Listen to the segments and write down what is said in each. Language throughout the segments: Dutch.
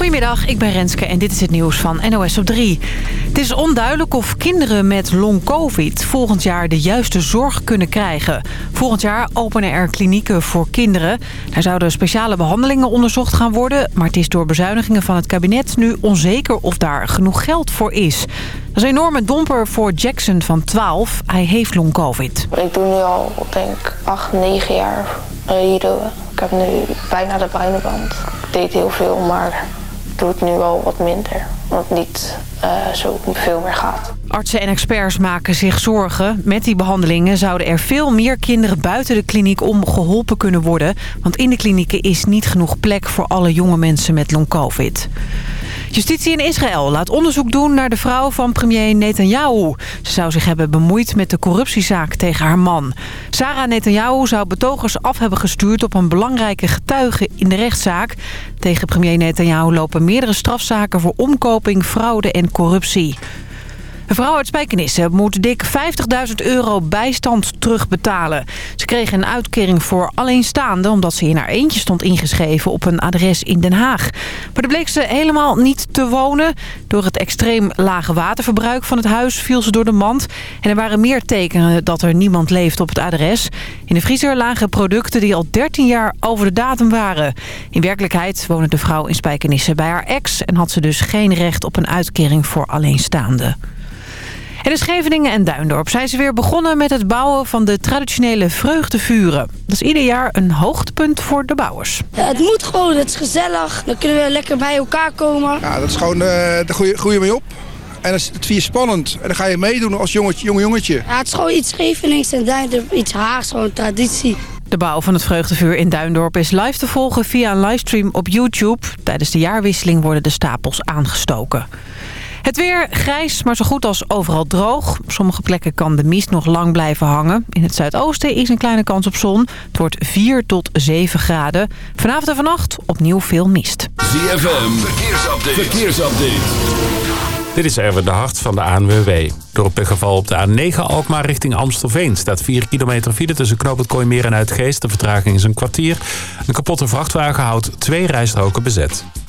Goedemiddag, ik ben Renske en dit is het nieuws van NOS op 3. Het is onduidelijk of kinderen met long-covid volgend jaar de juiste zorg kunnen krijgen. Volgend jaar openen er klinieken voor kinderen. Er zouden speciale behandelingen onderzocht gaan worden... maar het is door bezuinigingen van het kabinet nu onzeker of daar genoeg geld voor is. Dat is een enorme domper voor Jackson van 12. Hij heeft long-covid. Ik doe nu al, denk 8, 9 jaar hierdoor. Ik heb nu bijna de band. Ik deed heel veel, maar doe het nu wel wat minder. Want niet uh, zo veel meer gaat. Artsen en experts maken zich zorgen. Met die behandelingen zouden er veel meer kinderen buiten de kliniek om geholpen kunnen worden. Want in de klinieken is niet genoeg plek voor alle jonge mensen met long-covid. Justitie in Israël laat onderzoek doen naar de vrouw van premier Netanyahu. Ze zou zich hebben bemoeid met de corruptiezaak tegen haar man. Sarah Netanyahu zou betogers af hebben gestuurd op een belangrijke getuige in de rechtszaak. Tegen premier Netanyahu lopen meerdere strafzaken voor omkoping, fraude en corruptie. Een vrouw uit Spijkenisse moet dik 50.000 euro bijstand terugbetalen. Ze kreeg een uitkering voor alleenstaande... omdat ze in haar eentje stond ingeschreven op een adres in Den Haag. Maar daar bleek ze helemaal niet te wonen. Door het extreem lage waterverbruik van het huis viel ze door de mand. En er waren meer tekenen dat er niemand leeft op het adres. In de vriezer lagen producten die al 13 jaar over de datum waren. In werkelijkheid woonde de vrouw in Spijkenisse bij haar ex... en had ze dus geen recht op een uitkering voor alleenstaande. En in Scheveningen en Duindorp zijn ze weer begonnen met het bouwen van de traditionele vreugdevuren. Dat is ieder jaar een hoogtepunt voor de bouwers. Ja, het moet gewoon, het is gezellig. Dan kunnen we lekker bij elkaar komen. Ja, dat is gewoon uh, de goede, goede mee op. En het vind je spannend. En dan ga je meedoen als jongetje, jong jongetje. Ja, het is gewoon iets Schevenings en Duindorp, iets Haags, gewoon traditie. De bouw van het vreugdevuur in Duindorp is live te volgen via een livestream op YouTube. Tijdens de jaarwisseling worden de stapels aangestoken. Het weer grijs, maar zo goed als overal droog. Op sommige plekken kan de mist nog lang blijven hangen. In het zuidoosten is een kleine kans op zon. Het wordt 4 tot 7 graden. Vanavond en vannacht opnieuw veel mist. ZFM, verkeersupdate. verkeersupdate. Dit is even de hart van de ANWB. Door op een geval op de A9 Alkmaar richting Amstelveen... staat 4 kilometer file tussen Knoop het Kooimeer en Uitgeest. De vertraging is een kwartier. Een kapotte vrachtwagen houdt twee rijstroken bezet.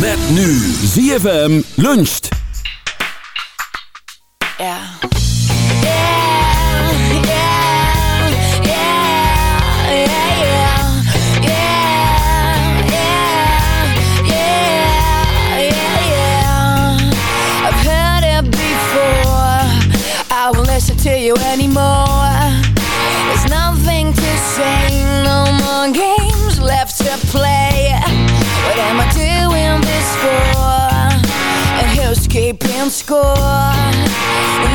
Met nu ZFM luncht. Ja. Score?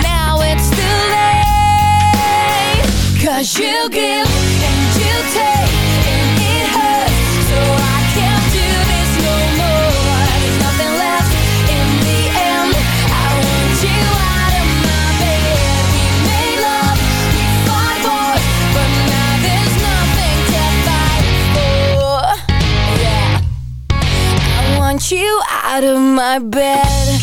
Now it's too late. Cause you give and you take And it hurts. So I can't do this no more. There's nothing left in the end. I want you out of my bed. We made love, we fought But now there's nothing to fight for. Yeah. I want you out of my bed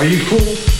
Are you cool?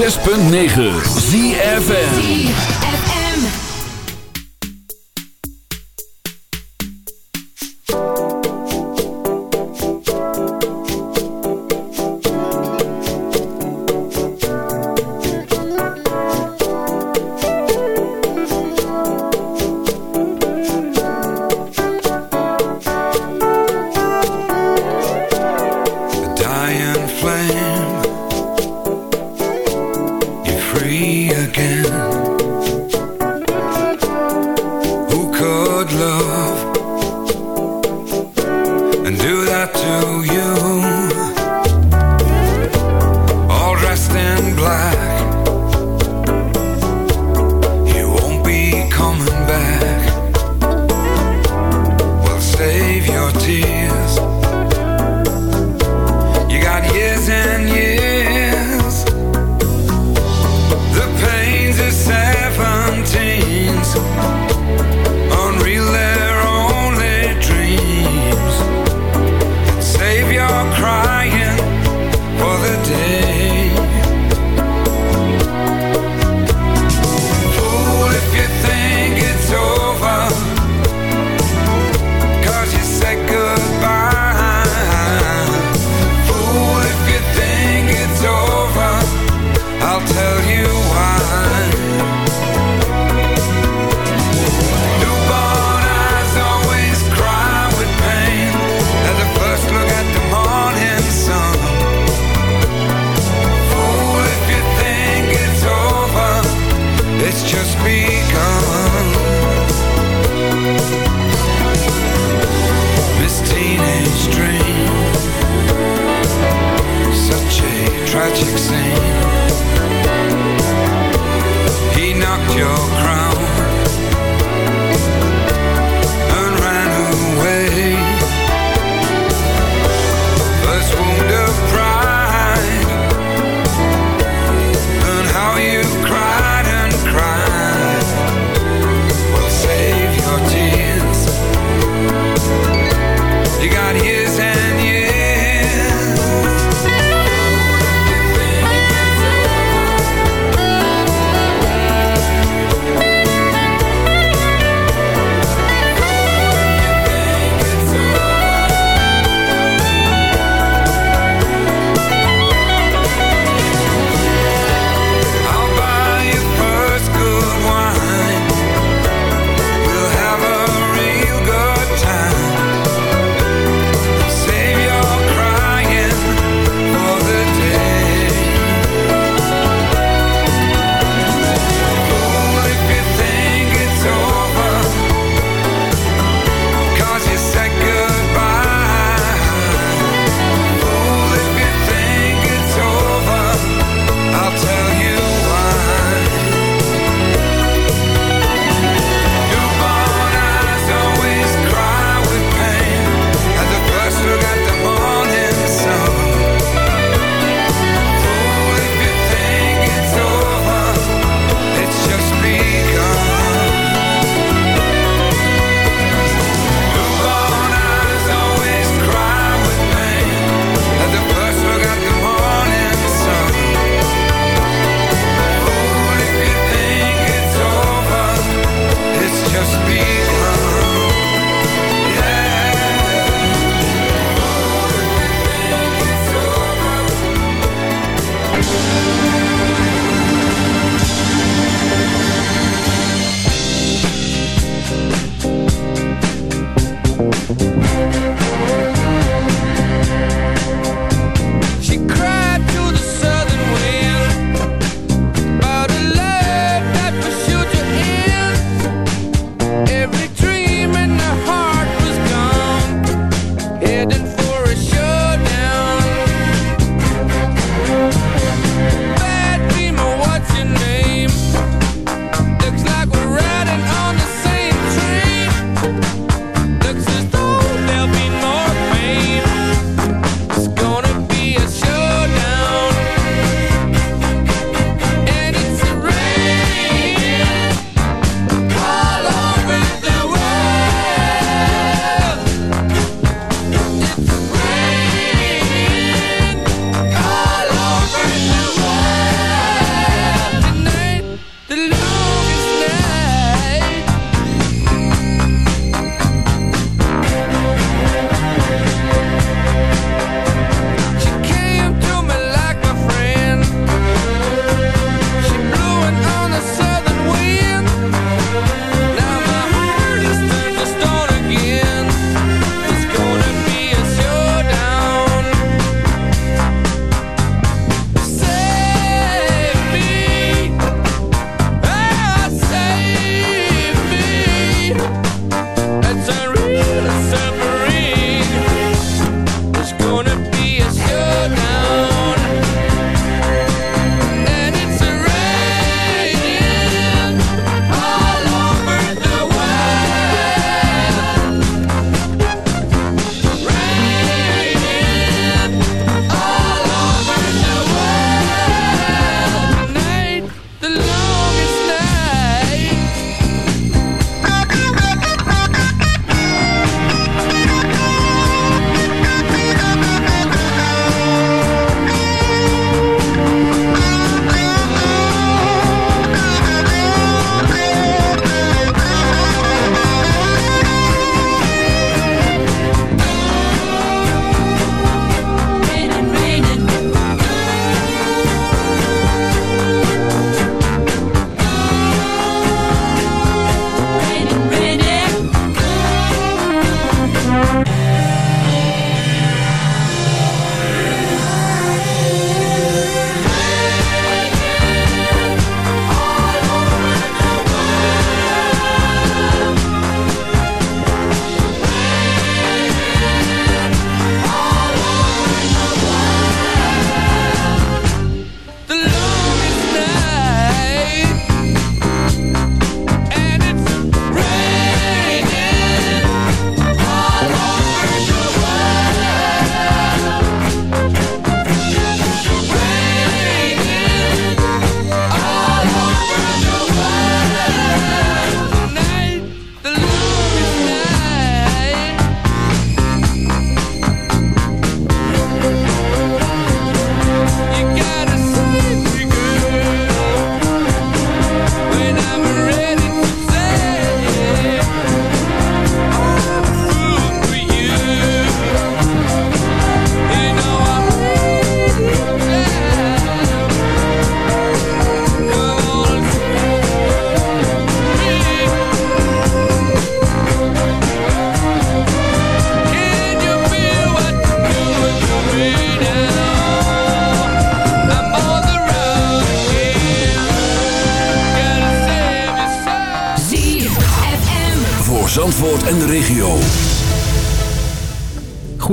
106.9 ZFM.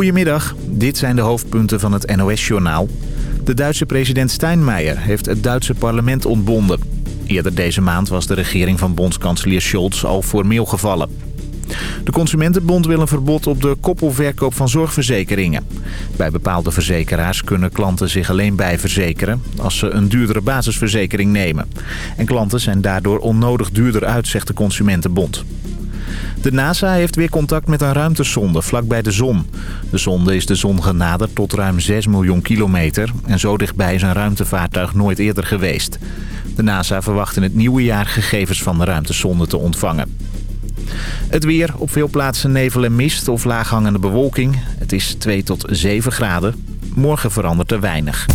Goedemiddag, dit zijn de hoofdpunten van het NOS-journaal. De Duitse president Steinmeier heeft het Duitse parlement ontbonden. Eerder deze maand was de regering van bondskanselier Scholz al formeel gevallen. De Consumentenbond wil een verbod op de koppelverkoop van zorgverzekeringen. Bij bepaalde verzekeraars kunnen klanten zich alleen bijverzekeren als ze een duurdere basisverzekering nemen. En klanten zijn daardoor onnodig duurder uit, zegt de Consumentenbond. De NASA heeft weer contact met een ruimtesonde vlakbij de zon. De zonde is de zon genaderd tot ruim 6 miljoen kilometer... en zo dichtbij is een ruimtevaartuig nooit eerder geweest. De NASA verwacht in het nieuwe jaar gegevens van de ruimtesonde te ontvangen. Het weer, op veel plaatsen nevel en mist of laaghangende bewolking. Het is 2 tot 7 graden. Morgen verandert er weinig.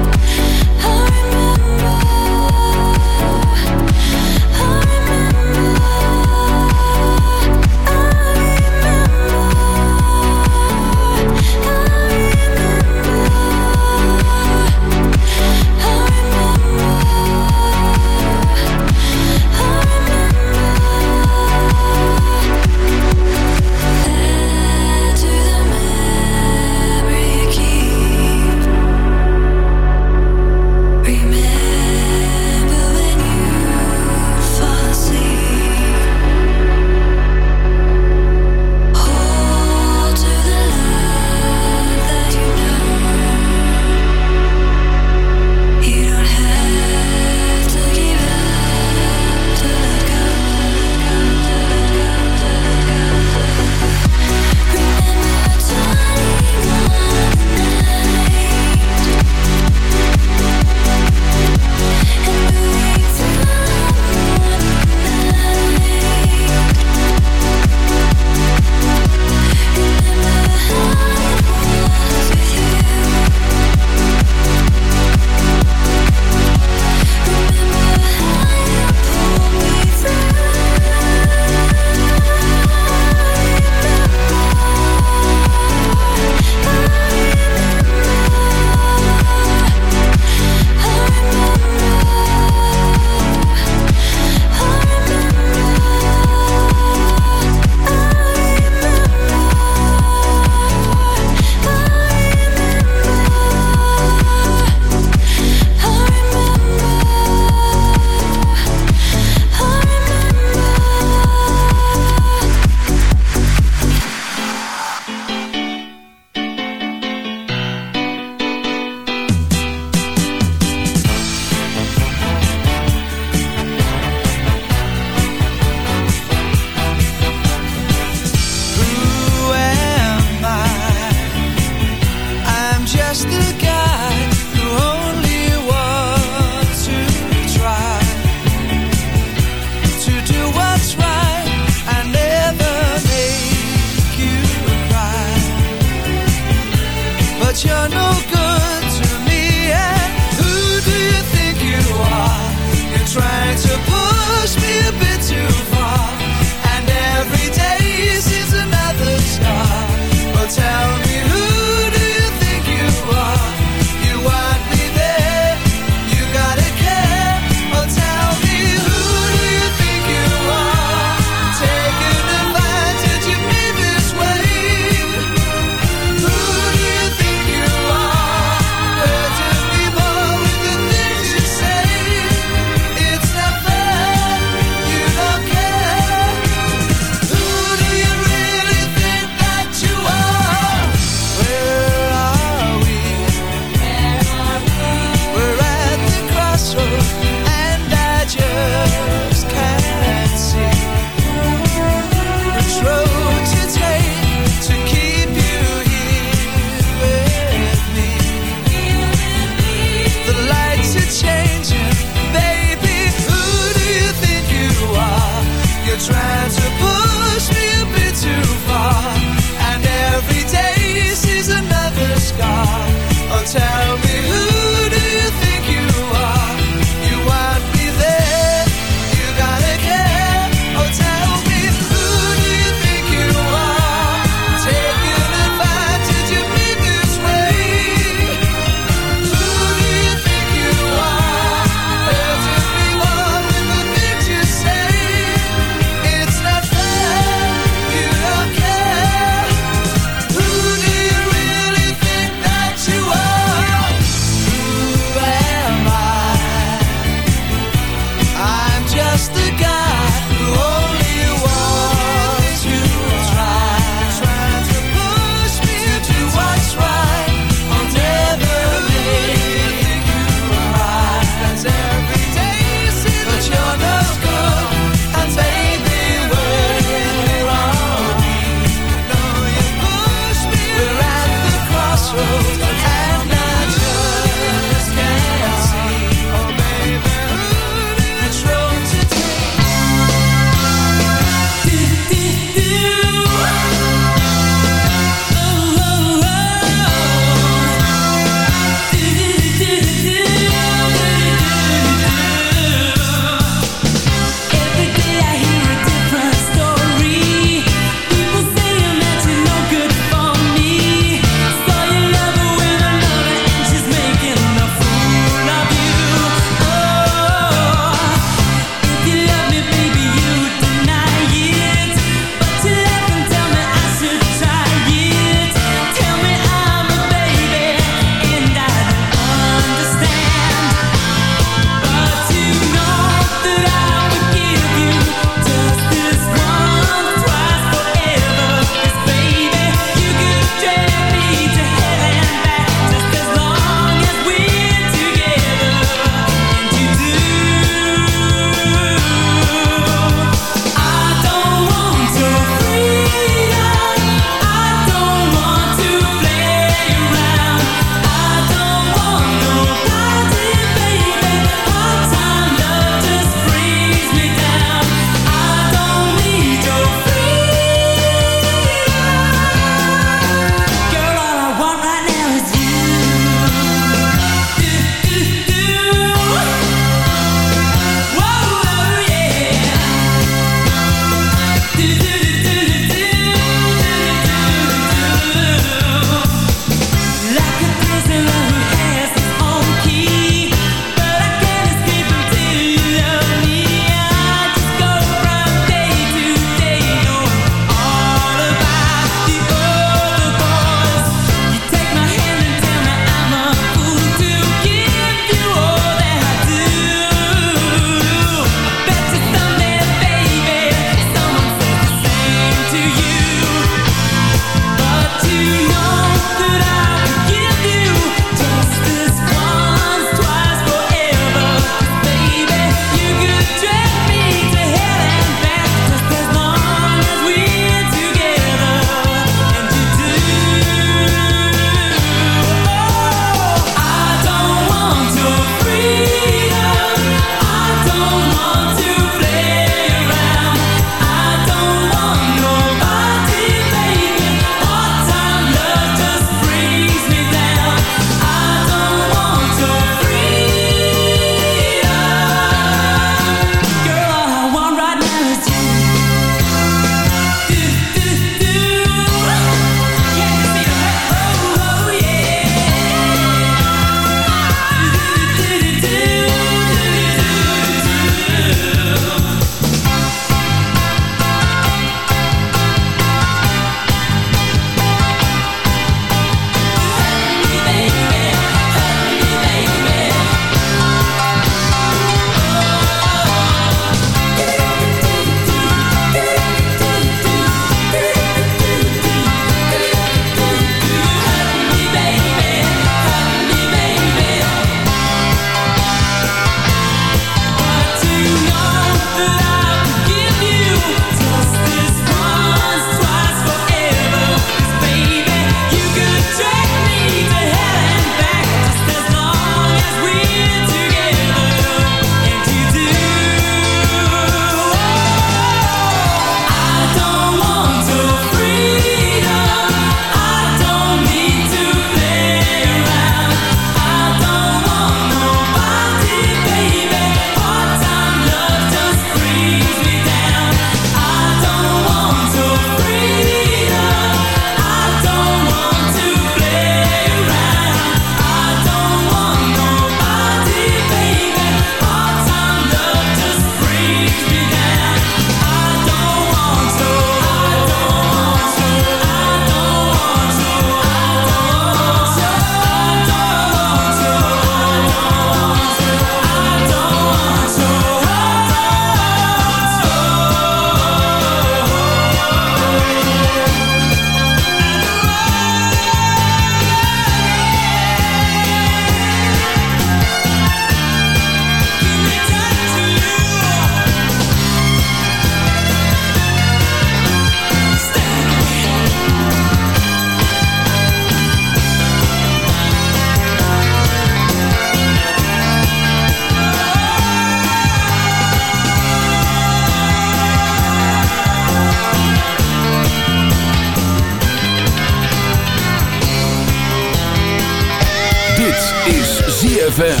ZFM.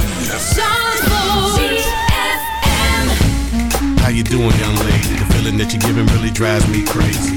How you doing, young lady? The feeling that you're giving really drives me crazy.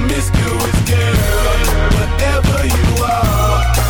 promise you it's good. Whatever you are.